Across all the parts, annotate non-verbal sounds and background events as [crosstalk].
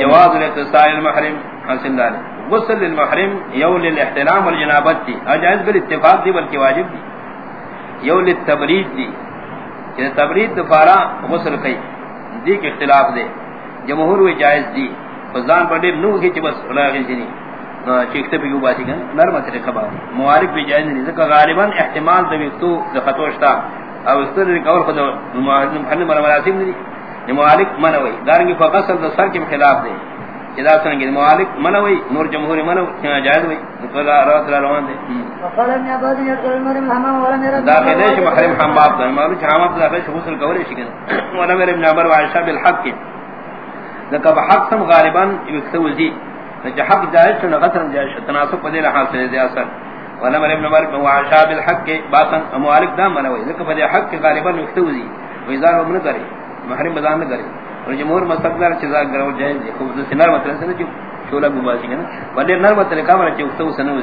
جواز الاغتسال المحرم حاصل دار غسل للمحرم یو للاحترام والجنابت دی اجائز بالاتفاق دی بلکہ واجب دی یو للتبرید دی کہ تبرید دفارا غسل کئی دی کے اختلاف دے جمہور و جائز دی فزان بڑے نو کی بس اللہ جنی چیکتے بھی باسی گن نرم طریقہ با موارک بھی جائز نہیں ذکر غالبا احتمال دو تو خطوشتا او استر قول خود محرم مراسم نہیں موالک منوی. دارنگی فقصل دا سر کی خلاف دے جدا سنگی موالک منوی نور جمہوری منو جائز ہوئی نقضا روات اللہ روان دے داخل دیش محرم حماب دا. چھ حماب دا خیش غسل کولی شکن [clears throat] وانا میرے ابن عمر وعشا بالحق. لکہ بحق سم غالبا یکتو زی لکہ حق جائز چھ نغسر جائز تناسب پدی لحاظ سے دے اثر. وانا میرے ابن عمر وعشا بالحق. کی باسن موالک دا منوی. لکہ پدی حق غالبا یکتو زی ویزار ومن کرے محرم بزان نہ کرے۔ اور جمہور مستقدار چیزا کرو جائز ہے۔ خوب سے نرم مطلب سے جو شولا گواسی ہے نا۔ بلے نرم مطلب کا مرچ تو سنو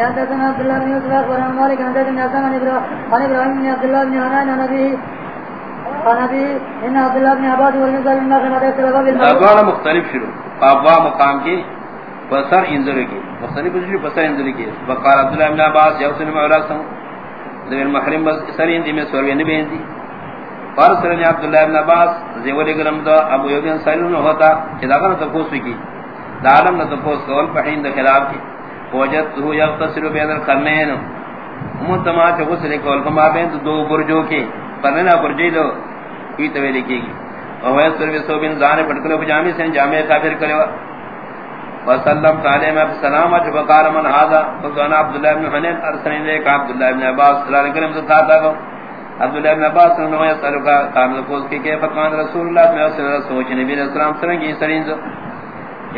هذا كان عبد الله بن يوسف عن مالك عن عثمان بن ابراهيم بن عبد الله بن هنان عن ابي عن ابي ان عبد الله بن عباد والنزل من نغم عليه السلام بالموضوع مختلف شروع۔ ابوا مقام کی بسر انذر کی مختلف شروع بسر انذر کی وقال عبد الله بن عباس يوسف بن عراس محرم بس سرین دی میں سوری نبی دی فرسرنی عبداللہ ابن عباس زیولی گرم دا ابو یوگین سائلون ہوتا چیزا کا نتفوس کی دا عالم نتفوس کول پہین دا خلاف کی وجد ہو یغتصر بین القرنین. امتما چا غسل کول کما بین دو برجو کی قرنینا برجی دو کوئی تویلی کی گی وہو یسر بسو بین زانے پڑکلو بجامی سے جامع کافر کلوا وسلم تعالی میں سلام اچ بقال من هذا. فقال عبد الله بن حنين ارسل اليك عبد الله بن عباس صلى الله عليه وسلم قال عبداللہ ابن عباس نے نویا سرکا کامل پوز کی کہ فقان رسول اللہ میں اس نے سوچ نبی علیہ السلام، سرنگی سرین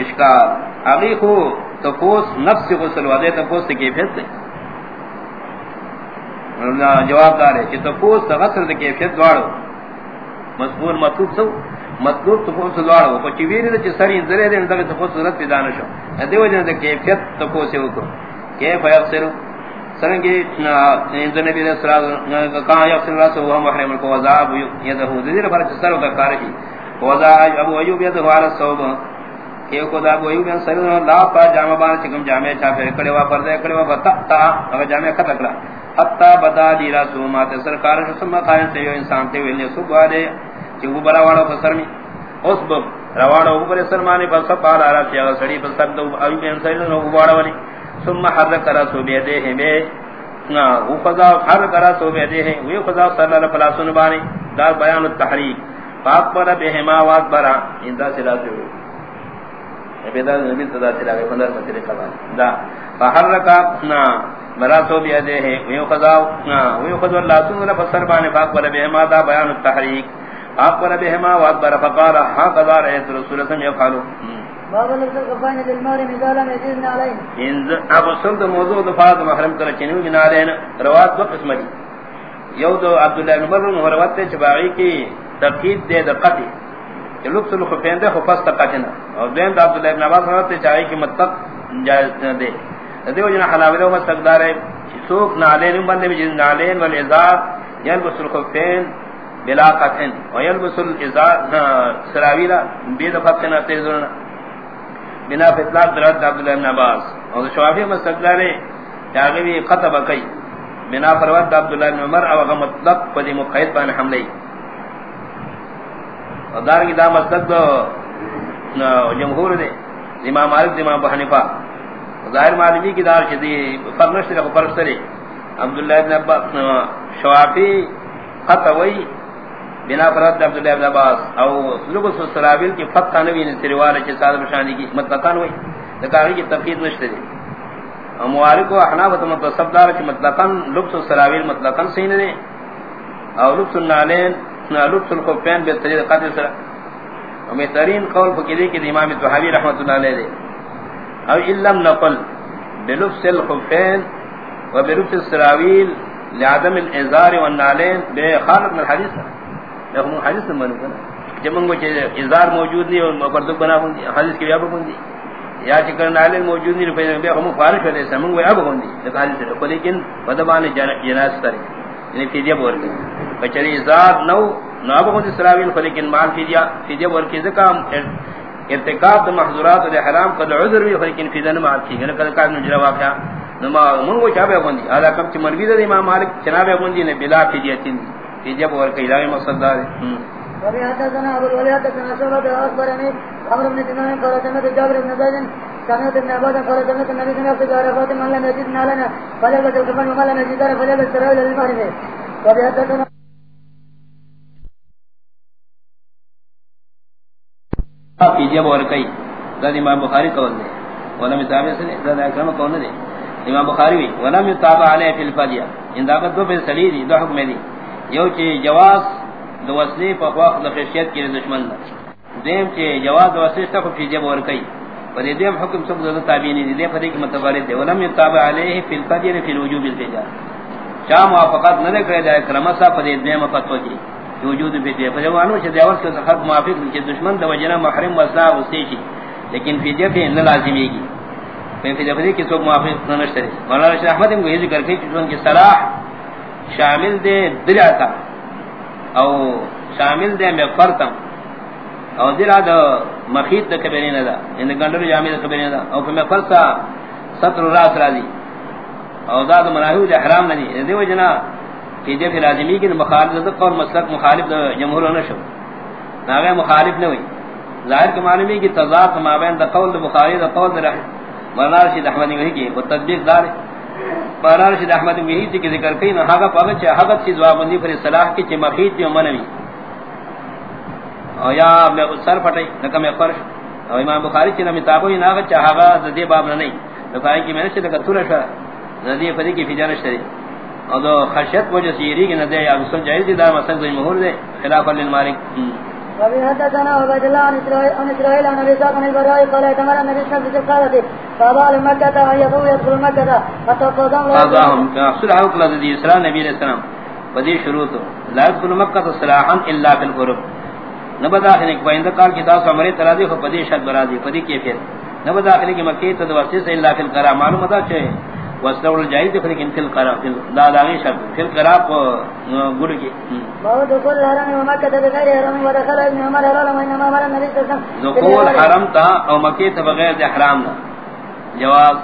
اشکال اگلی خو تفوس نفس غسل وعدے تفوس کی کیفیت دے مطلب جواب دار ہے کہ تفوس غسل کی کیفیت دوڑو مذکور مطلوب سو، مطلوب تفوس دوڑو کو چویری دے سرین زرے دے اندر تفوس رت پیدانہ شو دیو جن دے کیفیت تفوس ہو کو۔ کیف یفسر سرنگی نبی علیہ السلام کہا یا صلی اللہ علیہ وسلم محرم کو عذاب یدہو دیر پر سر کا کارشی وذا ابو ایوب یدہو علی الصوب کہ کو دا ابو ایوب سر لا پا جامع بان چکم جامع چا پھر کڑے وا پردے، کڑے وا بتا تا، اگر جامع خط کلا حتا بدا دی رسول ما تے سرکار سما قائم تے انسان تے ویلے سو گوارے کہ وہ بڑا والا فسر میں اس بب، رواڑا اوپر سرمانے پر سب پار آ رہا تھا سڑی پر سب تو ایوب انسان نو گواڑا والی۔ ثم حرك راسه بيده به نا، وہ قضا حرك راسه بيده وہ قضا صلی اللہ علیہ وسلم بانی، دا بیان التحریک پاک پر بہما وات برا اندا سلا جو۔ ابدا نبی صدا سلا کے اندر مسئلے کا دا فحرك نا مراسو بيده وہ قضا، نا، وہ قضا اللہ سبحانہ فسر بانی، پاک پر بہما دا بیان التحریک پاک پر بہما وات برا، فقال ها قضا رسول اللہ صلی اللہ علیہ وسلم يفعلوا ابو سلط موضوع دفاعت محرم کر چنیو من آلین روات دو قسم دی یو دو عبداللہ بن مرن محروت تے چباغی کی تقید دے دقتی کہ لبس الخفین دے خفاس تقاتنا اور دین دا عبداللہ بن عباس محروت تے چاہی کی مطلق جائز دے دیو جنہ حلاویلو مستقدار ہے سوک نالین بندے میں جن نالین والعزاد یلبس الخفین بلا قطن. ویلبس العزاد سراویلہ بید فتن تیزرنا بنا فطلاق درد عبداللہ بن عباس. اور شوافی مستقلہ نے خطب کئی بنا فرود عبداللہ بن عمر، او اغا مطلق پدی مقید بان حملے. اور دار کی دا مستق دو جمہور دے، امام مالک، امام بحنفہ ظاہر معلومی کی دار چیزی فرنشت رکھو پرستری عبداللہ بن عباس شوافی خطوئی بنا فرد عبد الله بن عباس او لبس السرابيل کی فتح نبی نے سروال کے ساتھ بشانی کی مطلقاً ہوئی۔ لکاری کی تفقید نشتے دی۔ موارک و احناف متصب مطلب دار کی مطلقاً لبس السرابيل مطلقاً سین نے۔ او لبس النالین لبس الخفین بہترین قدر سر و بہترین قول فکری کی امام تحاوی رحمت اللہ علیہ دے۔ او علم نقل بلبس الخفین و بلبس السراویل لعدم الازار والنالین، بے خالق من الحدیث ہم حدیث میں منو کنا۔ جب منگو چے ازار موجود نہیں اور پردو بنا ہوں حدیث کی بیاب ہوندی۔ یا چکر نالے موجود نہیں رفیع بے ہم فارش ہوتے ہیں منگو اب ہوندی۔ لیکن حدیث یعنی رکھو لیکن بدبان جناس تر یعنی فیدیا بور گئی بچری ازار نو ناب خود اسراویل فلیکن مال فیدیا فیدیا ورکی زکام ارتکاب محضورات دے قد عذر بھی فلیکن فیدیا نمال کی۔ یعنی گنا قد قاد نجرہ واقعا نما منگو چابے گوندی آدھا کم چی مروی دے امام مالک چنابے گوندی نے بلا فیدیا تین فیدیا ورکی لاغی مقصد دار وفي حدثنا ابو الولي حدثنا شعبة اخبرني عمرو بن دينار قال سمعت جابر بن زيد سمعت ابن عباس قال سمعت النبي صلى الله عليه وسلم من لم يجد نالنا فليلبس الكفن ومن لم يجد فليلبس السراويل للمغرب وفي حدثنا فیدیا ورکی ذات امام بخاری قول دے۔ ولم يتابع سنے ذات اکرم قول دے۔ امام بخاری بھی ولم يتابع علیہ فی الفدیہ۔ ان داقت دو پہ سلیدی دو حکم دی۔ یو چی جواز دو وصلی پا خواق دخشیت کی دشمن دا دیم چی جواز دو وصلی ستا فی جب ورکی. فدی دیم حکم سب دو تابینی دی دیم فدی کی متبارد دے ولم یتابع علیہ فی الفجر فی الوجوب الفجار چاہ موافقات نہ کرے دے کرمسا فدی دیم فتو کی وجود بھی دے فدی وانو چی دیوز کے خط موافق چی دشمن دا وجنہ محرم وصلا وصلی چی لیکن فی جب ان لازمی گی فی جب فدی کی سوک موافق نشتری مولانا شیخ احمد کو یہ ذکر کی چیزوں کی صلاح شامل دے دریا دلعتا او شامل دے میں فرتم او ذرا دا مخیط دا کبیرین دا. یعنی ان گنڈر جامع دا کبیرین دا. او میں فرسا سطر راس راضی او دا دا مناہیو دا حرام ندی یعنی دیو جنا کہ دے پھر آدمی کی مخالف دا قول مسلک مخالف دا جمہور نشو ناغے مخالف نہ ہوئی. ظاہر کے معلومی کی تضاد مابین دا قول دا بخاری دا قول دا رحم مولانا رشید احمدی وحی کی. وہ تطبیق دار ہے. مولانا رشید احمدی وحی کی ذکر کئی نہ حقا پاگا چاہ حقا چیز وابندی پر صلاح کی چاہ مخیط دی منوی او یا میں سر پھٹائی نکا میں فرش. او امام بخاری چینا متابو ہی ناغا چاہ حقا دے باب نہ نہیں دفاعی کی میں نے چاہ تورا شا ندی فدی کی فیجان شری او دو خشیت وجہ سیری کی ندے یا بسن جائز دی دار مسلک دو مہور دے خلافا للمالک. وفي حدثنا عبد الله عن اسرائيل عن ابي ساق عن البراء قال اعتمر النبي صلى الله عليه وسلم قالت فابا لمكة ان يضوا يدخل مكة حتى قدام قضاهم كأخصر حوق لذي اسراء نبي علیہ السلام. ودی شروط لا يدخل مكة صلاحا الا في القرب نبا داخلے کہ بائندہ قال کی تاس عمری ترادی خو پدی شد برادی پدی کیفیت نبا داخلے کی مکی تدوسی سے الا في القرى. معلومتا چھے وسلو الجائز دخل لیکن فل قرا فل لا لاغی شرط فل قرا کو گڑ کی۔ بہت دخول حرم مکہ تے بغیر حرم ودخل ابن عمر حرم انما امر النبي صلی اللہ علیہ وسلم۔ دخول حرم تا او مکی تے بغیر دے حرام نہ جواب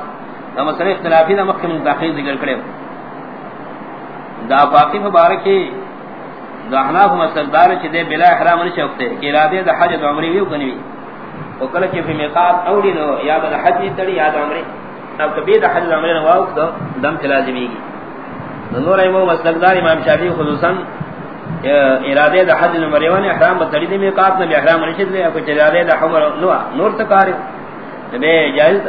دا مسئلہ اختلافی دا مکہ من داخل ذکر کرے۔ دا باقی مبارک دا حناف مسلدار چ دے بلا احرام نہ چوکتے کہ ارادے دا حج و عمرہ ویو کنوی او کلہ کہ فی میقات اولی نو یا دا حج تڑی یا دا عمرہ اب کبھی دا حج عمرہ نہ واو تو دم لازمی گی نور ایمو مسلکدار امام شافعی خصوصا ارادے دا حج عمرہ احرام بتڑی دے میقات نہ احرام نشد لے کو ارادے دا عمر نو نور تکار بے جائز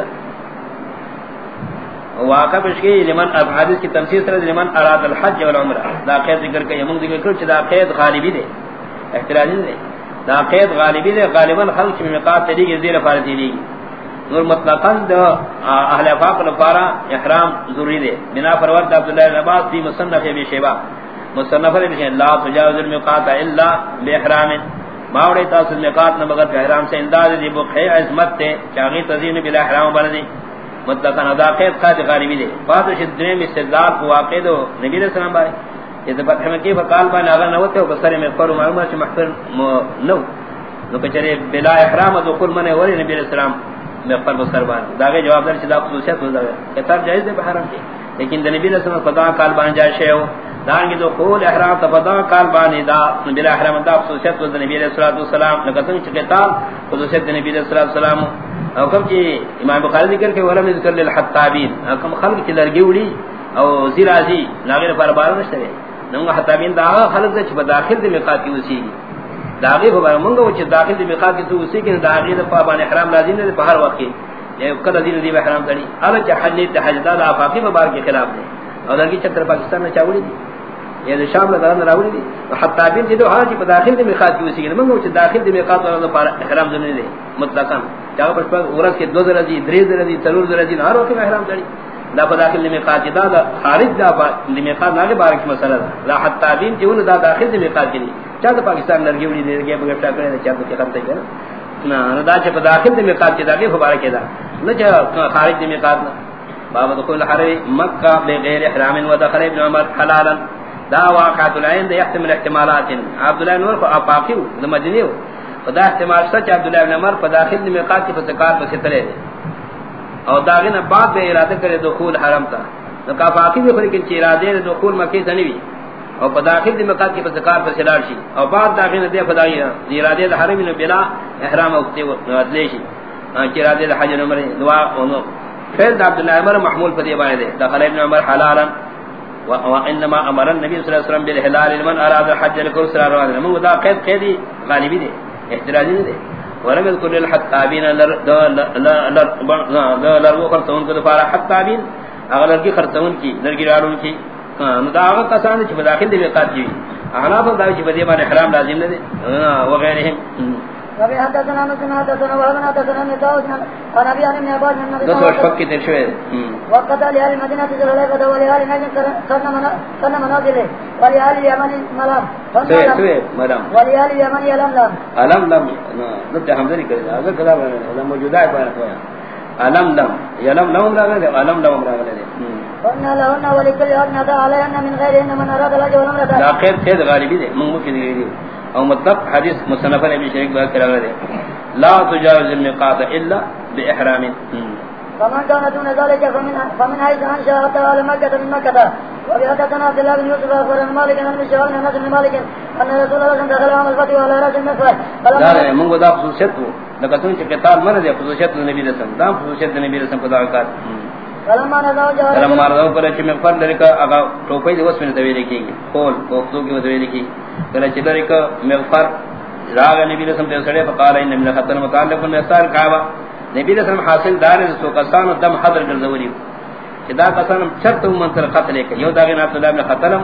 واقع بشکی لمن، اب حدیث کی تفسیر سره لمن اراد الحج والعمرہ دا قید ذکر کہ یمن ذکر کر چدا قید غالبی دے احتراجی دے دا قید غالبی دے غالبا خلق میں میقات تری کے زیر فارتی دی نور مطلقاً دا اہل افاق لفارا احرام ضروری دے۔ بنا فرورت عبداللہ العباس دی مصنف ابی شیبا مصنف ابی شیبا لا تجاوز المقات الا بے احرام ماوڑی تاصل مقات نبغت احرام سے انداز دی بقی عظمت تے چاگی تزین بلا احرام بردی مطلقاً ادا قید خواہد غالبی دے۔ فاتش فاتح شدرین استدلال کو واقع دو نبی علیہ السلام بارے یہ تو فتح مکی فقال بان آغا نوتے ہو، بسر میں فرو معلومات چھ محفر نو۔ نو کچھرے بلا احرام دخول منے ولی نبی علیہ السلام۔ مغفر بسر بان داغے جواب در چدا خصوصیت ہو داغے. کتاب جائز دے بحرام کی لیکن نبی علیہ السلام فضا کال بان جائے شے ہو. دانگی دو قول احرام تفضا کال بان دا. بلا احرام دا خصوصیت ہو نبی علیہ السلام نکتن چکتاب خصوصیت نبی علیہ السلام او کم کی امام بخاری ذکر کہ ولم ذکر للحتابین کم خلق کی لرگی وڑی. او زیرازی ناغیر پر بار نشتے نو حتابین دا خلق دے چھ داخل دے میقات کی وسی داغی ہو بار منگو چھ داخل دے میقات کی تو وسی کہ داغی دے پابان احرام لازم دے بہر وقت یہ کل دین دی احرام کری ال چھ حج نے حج دا افاقی مبار کے خلاف دے اور لگی چتر پاکستان میں چاوڑی دی یہ شام میں دارن راوڑی دی حتابین دی دو ہاں چھ داخل دے میقات کی اسی وسی منگو چھ داخل دے میقات والا پر احرام دے مطلقاً. چاہو پر پر ورس کے دو درجی دری درجی تلور درجی ہر وقت محرم کری لا داخل لمیقات دا دا خارج دا لمیقات ناگے بارک مسئلہ دا لا حتی دین چیون دا داخل لمیقات کی چاہ دا پاکستان لرگی وڑی دے گیا بگفتا کرنے دا چاہ دا کی خمتا کرنے نا دا چاہ پا داخل لمیقات کی دا گے فبارک دا نا چاہ خارج لمیقات نا بابا دخول حرم مکہ بغیر احرام و دخل ابن عمر حلالا. دا واقعات العین دا يحتمل احتمالات عبداللہ بن عمر کو افاقی ہو دا مدنی ہو خدا احتمال سچ عبداللہ بن عمر پا داخل نمیقات کی فتکار پسی تلے دے اور داغین بعد بے ارادہ کرے دخول حرم تا نکا فاقی بھی خلیکن چی ارادے دخول مکی تنوی اور پا داخل نمیقات کی فتکار پسی لار شی اور بعد داخل دے فدائی ارادے دا حرم بلا احرام اکتے ودلے شی چی ارادے دا حج نمر دعا فیل دا عبداللہ عمر محمول پا دیبائے دے دخل ابن عمر حلالا. وانما امر النبي صلى الله عليه وسلم بالهلال لمن اراد الحج لكل سر اراد من ودا قید قیدی غالبی دے احتراجی دے ولم يذكر الحتابين لر لر لر خرطون کو دفارا حتابين اغلر کی خرطون کی، لرگی رالون کی. مداغت کسان چھ داخل دے قاد جی احنا پر داوی چھ بدی بار احرام لازم دے وغیرہ وفي حدثنا مسلم حدثنا وابن حدثنا من داود عن ابن عباس من النبي دو شفق کی ترشوے وقت لأهل المدينة ذل العبد ولأهل نجم كرن منازله ولأهل اليمن ملام سوئے سوئے ملام ولأهل اليمن يلم لم علم لم نبتہ حمدہ نہیں کرے اگر کلا موجودہ ہے پانا کویا علم لم یلم لم راگلے دے علم لم راگلے دے۔ قلنا لهن ولكل ندى عليهن من غيرهن من أراد الأجر ولم رد لا قید قید غالبی دے من مکی دی۔ او مطلب حدیث مصنف ابن شریک بات کرا دے. لا تجاوز المقاط الا باحرام فمن كان دون ذلك فمن فمن حيث انشا حتى على مكه من مكه وبحدثنا عبد الله بن يوسف اخبر مالك ان مشاور من نصر مالك ان رسول الله صلى الله عليه وسلم على راس النفر لا من غدا خصوصیت لگتون چ قتال من دے خصوصیت نبی رسول. دا خصوصیت نبی رسول خدا کا فلما نزاو جاء فلما نزاو پر چ مغفر لرکا اگا ٹوپی دی وس میں دوی لکھی کول کوفتو کی دوی لکھی کلا چ لرکا مغفر راغ نبی رسول دے سڑے فقال ان من خطر متعلق بالنصار کعبہ نبی رسول حاصل دار سو کسان دم حضر کر زوری خدا کسان شرط منتر قتل کہ یو داغ عبد الله بن ختلم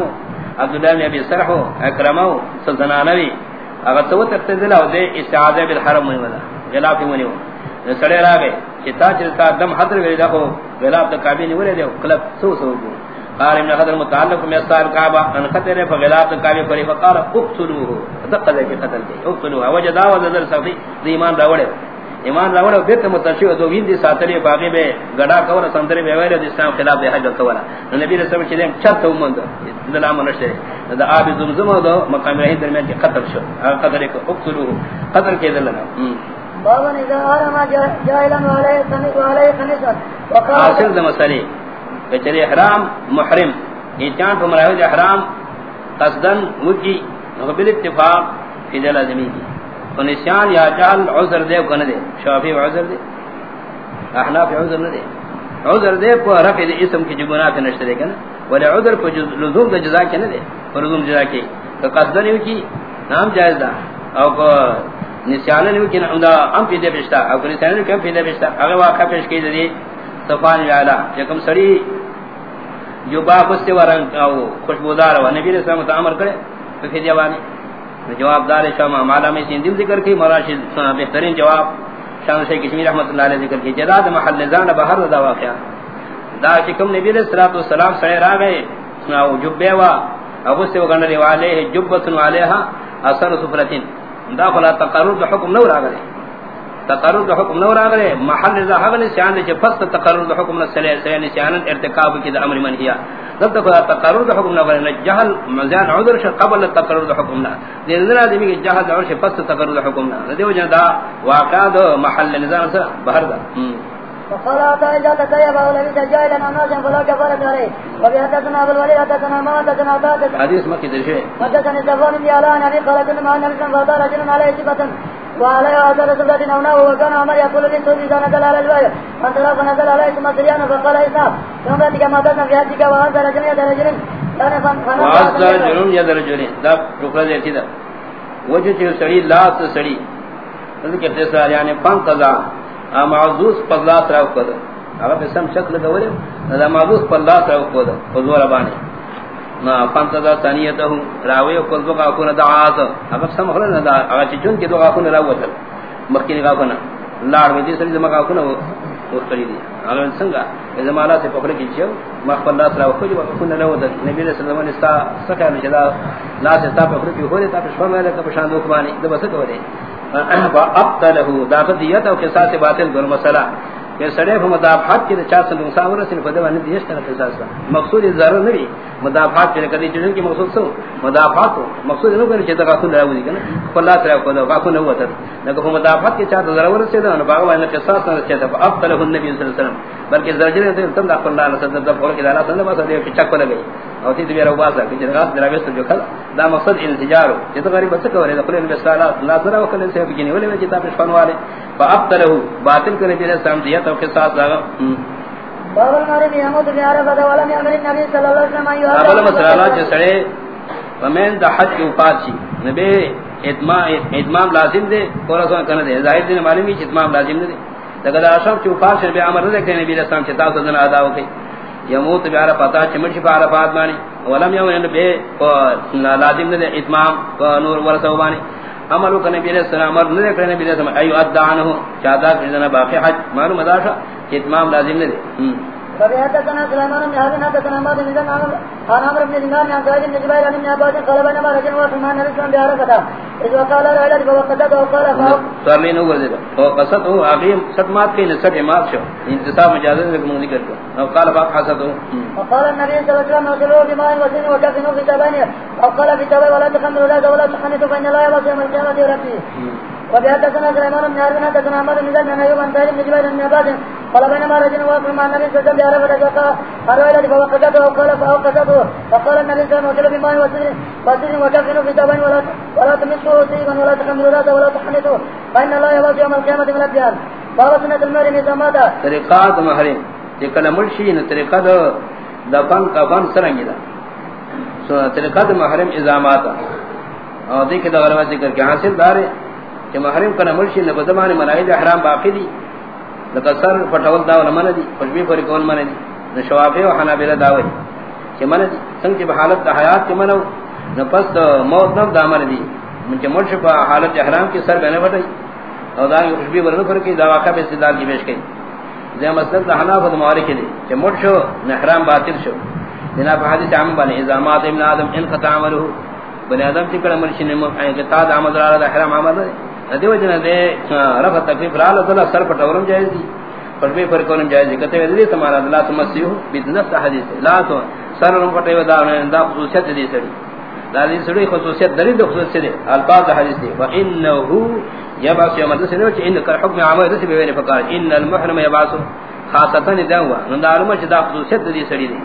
عبد الله بن ابي سرح اکرمو سلطانوی اگر تو تقتدل او دے استعاذہ بالحرم ولا غلاف ونیو سڑے راگے چتا چتا دم حضر وی دکو غلاف کعبہ نی ولے دے کلب سو سو قال ابن حضر متعلق میں صار کعبہ ان خطر فغلاف کعبہ پر فقال اقتلوه. دقل کے قتل کے اقتلوه. وجدا وذل صفی ایمان راوڑے. ایمان راوڑے بیت متشو دو وین دی ساتری باغی میں گڑا کور سندری میں ویرے اسلام خلاف دے حج کورا نبی رسول اللہ چلیں چت ومند دلام نشتے دا ابی زمزم دو مقام رہی درمیان کے قتل شو. قتل کو اقتلوه. قتل کے دلنا بابا اذا ارما جاهلا وعليه سنه وعليه خنسا وقال حاصل دا مسئلے کہ احرام محرم۔ یہ چاند پر مراحل احرام قصدن وکی قبل اتفاق فی دل ازمی کی۔ تو نسیان یا جہل عذر دے کن دے، شافی عذر دے، احناف عذر نہ دے۔ عذر دے کو رفع دے اسم کی جگنا پہ نشترے کنا ولی عذر کو لزوم دا جزا کے کی ندے لزوم جزا کی تو قصدن وکی نام جائز دا۔ او کو نسیانن وکی دا ام پی دے بشتا او کو نسیانن وکی ام پی دے بشتا اگر واقع پیش کی دے صفان وعلا یکم سڑی جو با خستے ورنگ او خوشبودار و نبی علیہ السلام تعامر کرے، تو پھر جوانی۔ جواب دار شما معلوم میں سندیم ذکر کی، مراشد بہترین جواب۔ شان سے کشمیر رحمتہ اللہ علیہ ذکر کی۔ جداد محل زان بہر دا واقعہ۔ دا چکم نبی علیہ الصلوۃ والسلام سڑے را گئے او جبے وا۔ ابو سے وگنری والے جبۃ علیہا اثر سفرتین دا خلا تقرر حکم نو را گئے۔ تقرر دا حکم نور آگرے محل دا حقل سیان دے فست تقرر دا حکم نسلے سیان سیان ارتقاب کی دا امر منہیا۔ جب تک تقرر دا حکم نور جہل مزیان عذر شا قبل تقرر دا حکم نور دین دن آدمی کی جہل دا عرش فست تقرر دا حکم نور دیو جن دا واقع دا محل نظام سا بہر دا۔ فقال عطا إذا تكيب أو لبس جاهلا أو ناسا فلا كفارة عليه۔ وفي حدثنا أبو الوليد حدثنا ما حدثنا عطا حديث مكي درشي حدثني زفان بن علاء نبي قال كل ما النبي صلى الله عليه وسلم عليه صفة۔ أثر سبلة أو نحو وكان عمر يقول لي سوزي إذا نزل على الوالد فانت لا فنزل عليه ثم سريانا فقال إسحاق ثم رأتك ما تسمى في حجك وأنت رجل يد رجل وعز رجل يد رجل دا شكرا دیتی دا وجہ چھو سڑی لاس سڑی ذکر اختصار یعنی فانقضا معذوس پر لاس راو کدا اگر پہ سم شکل دولی دا معذوس پر لاس راو کدا حضور ابانی نا فانقضا ثانیتہ راوی کل دو قاکون دا آتا اگر سم خلن دا. اگر چون کی دو قاکون راوتا مخین قاکون لار میں دیسر دو قاکون وہ کری دی اگر سنگا اذا مالا سے پکڑ کی چھو مخفر لاس راو کجو قاکون راوتا نبی صلی اللہ علیہ وسلم سکا نشدا لاس تا پکڑ کی ہو دیتا پشفا میں لکا پشان دو کبانی دو بسک ہو دے فابطله دافت دیت او قصاص باطل دون مسئلہ کہ سڑے ہم مدافعات کے چار سن مساور سے فدی ون دیش طرف احساس کا مقصود ضرر نہیں مدافعات کے کدی جن کی مقصود سو مدافعات مقصود نہ کرے چتا کا سن رہا ہوئی کہ اللہ تعالی کو دا کو نہ ہوا تھا نہ مدافعات کے چار ضرور سے نہ باغ ون کے ساتھ نہ چتا اب تلہ النبی صلی اللہ علیہ وسلم بلکہ زرجر نے تم دا اللہ علیہ وسلم دا فور کے اللہ صلی اللہ علیہ وسلم چک لگے اور تی میرا واسا کہ جنگا دراوی سے جو کھلا. دا مقصد انتجار یہ تو غریب بچہ کرے کھلے ان بسالات اللہ تعالی وکلے سے بگنی ولے میں کتاب فن والے فابتله باطل کرنے کے سلام دیا تو کے ساتھ لگا بابل مارے بدا والا میں امر نبی صلی اللہ علیہ وسلم ایو مسئلہ جو سڑے ومن دا نبی اتمام لازم دے پورا سو کرنے دے. ظاہر دین معلوم ہے اتمام لازم دے لگا دا اشرف کے اوپر سے بے امر دے کہ نبی رسول چتا تو دن ادا ہو گئی یموت بیارا پتا چمڑ پا عرفات بات مانی ولم یو یعنی بے لازم دے اتمام نور ورثہ بانی. عملو کنے بیرے السلام اور نہ کرنے بیرے سم ایو ادعنه چاہتا کہ باقی حج، معلوم ادا تھا اتمام لازم نہیں فبيات كان سليمان بن هارون كان ما بين ذن عمر انا عمر بن دينار يا قائد بن جبير بن عباس قال بنا ما رجل وسلمان الاسلام بيار كذا اذا قال لا اله الا الله وقال فاق سرلی نو ورزے تو قصد ہو اگیم سٹ مات کے نسٹ مات شو انتصاب اجازت ہے کہ ذکر کو قال فاق حسد ہو وقال النبي صلى الله عليه وسلم وصلوا بما وسن وكفنوا في تبانيه او قال في تبانيه ولا تخمروا لا ولا تخنتوا بين الله وبين القيامه ربي وبيحدثنا سليمان بن هارون حدثنا عمر بن زيد بن ايوب عن سالم بن جبير بن عباس قال بينما رجل واقف مع النبي صلى الله عليه وسلم بعرفه فجاء قال الى فوقته وقال فاوقته فقال النبي صلى الله عليه وسلم بما وسر وسر في ثوبين ولا ولا تمسوا سيفا ولا تحملوا ذات ولا تحنثوا فان الله يبعث يوم القيامه من الابيان باب سنه المرء اذا مات. طریقات محرم. یہ کلمہ شی نے طریقہ دفن کفن سرنگی دا. سو طریقہ محرم اذا مات. اور دیکھ دا غلبہ ذکر کے حاصل دار کہ محرم کا مرشی نے بدمان مناہج احرام باقی دی. لقصر پٹول دا ولا من دی خوشبی پر کون من دی نشوافی و حنابلہ داوی کہ من دی سنگ کی حالت حیات کے منو نفس موت نہ دا من دی من کے مرش پر حالت احرام کی سر بنے پٹئی اور دا خوشبی ورن پر کی دا واقعہ استدلال کی پیش کی ذا مسلک دا حناف و مالک دی کہ مرشو احرام باطل شو. بنا حدیث عام بنے اذا مات ابن آدم، ان انقطع عمله. بنی آدم چکڑ مرشی نے قطع عمل را احرام عمل دا دیو جن دے رفع تکلیف را اللہ سر پر جائز دی۔ پر بھی پر کونم جائز دی۔ کہتے ہیں تمہارا اللہ تمسیو بدنس حدیث لا تو سر رم پٹے ودا دا خصوصیت دی سڑی۔ دا دی سڑی خصوصیت دری دو خصوصیت دی۔ الفاظ حدیث دی۔ وانه یبعث یوم الدین وچ ان کر حکم عام رسی بینے فقال ان المحرم یبعث۔ خاصتا دا ہوا۔ نو دا علم دا خصوصیت دی سڑی دی۔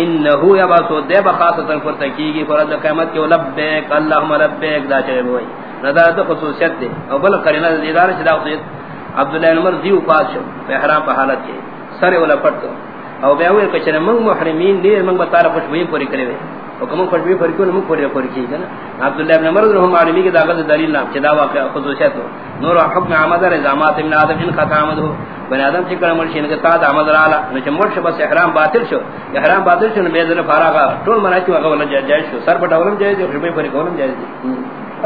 انه یبعث دے بخاصتا فرتکیگی فرض قیامت کے۔ لبیک اللهم لبیک دا چے ہوئی ندا تو خصوصیت دے او بل قرینہ دیدار چدا خصوصیت عبداللہ عمر دیو پاس شو احرام په حالت کې. سره ولا پټ او بیا وې کچره موږ محرمین دي، موږ به تعالی خوشبوئی پوری کړی وې او کوم خوشبوئی پوری کړو موږ پوری پوری کیږي کنه عبداللہ ابن عمر رحم عالمی کی داغت دلیل نام چدا واقع خصوصیت نور حکم عمد رضامات ابن آدم، ان خطا عمد ہو بن آدم چې کړه مرشي نه تا د عمد رااله، نو چې مرشه بس احرام باطل شو. احرام باطل شو نه به زنه فارغ ټول مناچو هغه ولا جایز شو. سر پټولم جایز خوشبوئی پوری کولم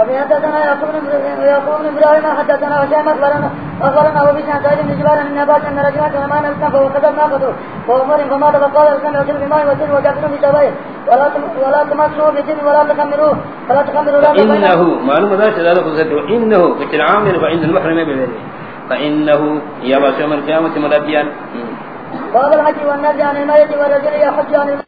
جایز فبيحدثنا يعقوب بن ابراهيم حدثنا هشام اخبرنا اخبرنا ابو بشر قال نبات ان رجلا كما فما ولا ولا تمسوا بجن ولا انه معلوم ذا انه المحرم فانه يا الحج والنبي عن الميت والرجل يحج عن